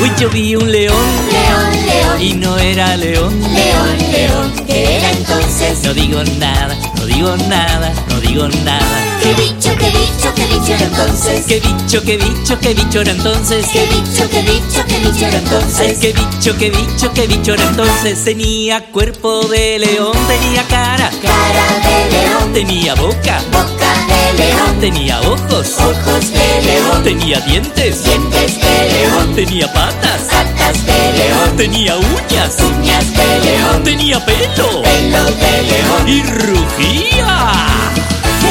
Uy, yo vi un león León, león, y no era león. león, león, ¿qué era entonces? No digo nada, no digo nada, no digo nada. ¿Qué bicho, qué bicho, qué bicho era entonces? ¿Qué bicho, qué bicho, qué bicho era entonces? ¿Qué bicho, qué bicho, qué bicho era Ay, entonces? qué bicho, qué bicho, qué bicho era entonces. Tenía cuerpo de león, tenía cara, Cara de león, tenía boca, boca león, tenía ojos, ojos de león, tenía dientes, dientes de león, tenía patas, patas de león, tenía uñas, uñas de león, tenía pelo pelo de león. y rugía.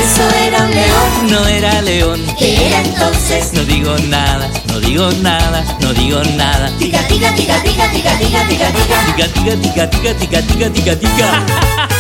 Eso era un león, No era león, ¿qué era entonces? no digo nada, no digo nada, no digo nada. Diga, diga, diga, diga, diga, diga, diga, diga. Tiga, tiga, tiga, tiga, tiga, tiga, tiga, tiga.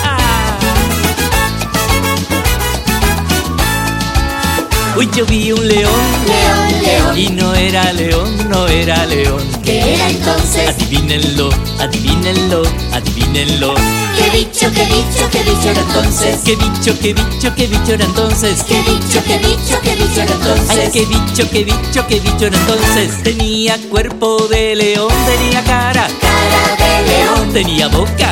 Uy, yo vi un león León, león, y no era león, no era león. ¿qué era entonces? Adivínenlo, adivínenlo, adivínenlo. ¿Qué bicho, qué bicho, qué bicho era entonces? ¿Qué bicho, qué bicho, qué bicho era entonces? ¿Qué bicho, qué bicho, qué bicho era Ay, entonces? qué bicho, qué bicho, qué bicho era entonces. Tenía cuerpo de león, tenía cara, Cara de león, tenía boca,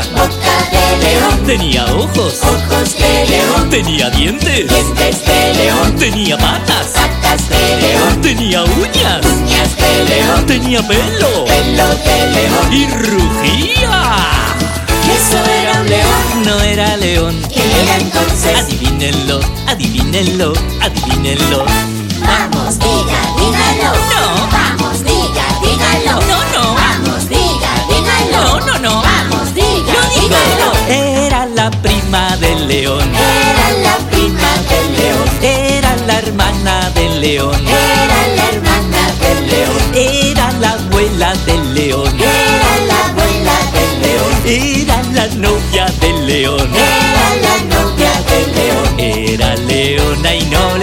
tenía ojos, ojos de león, tenía dientes, dientes de león, tenía patas, patas de león, tenía uñas, uñas de león, tenía pelo pelo de león. y rugía. Eso era un león, No era león. ¿qué era entonces? Adivínenlo, adivínenlo, adivínenlo. Vamos, diga, dígalo. Prima del león. Era la prima del león, Era la hermana del león. era la hermana del león, Era la abuela del león. era la abuela del león, Era la novia del león. era la novia del león. Era leona y no